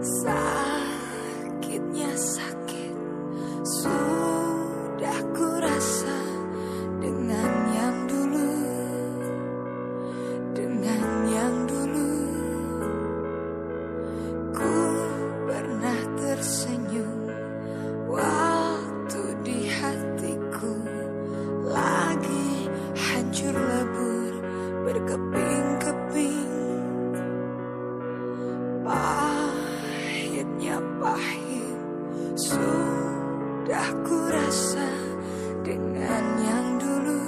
So. rasa dengan yang dulu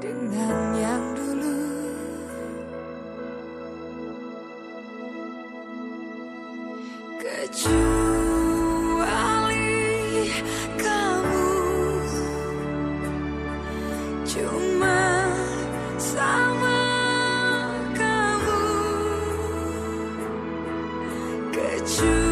dengan yang dulu. Kecuali kamu cuma sama kamu. Kecuali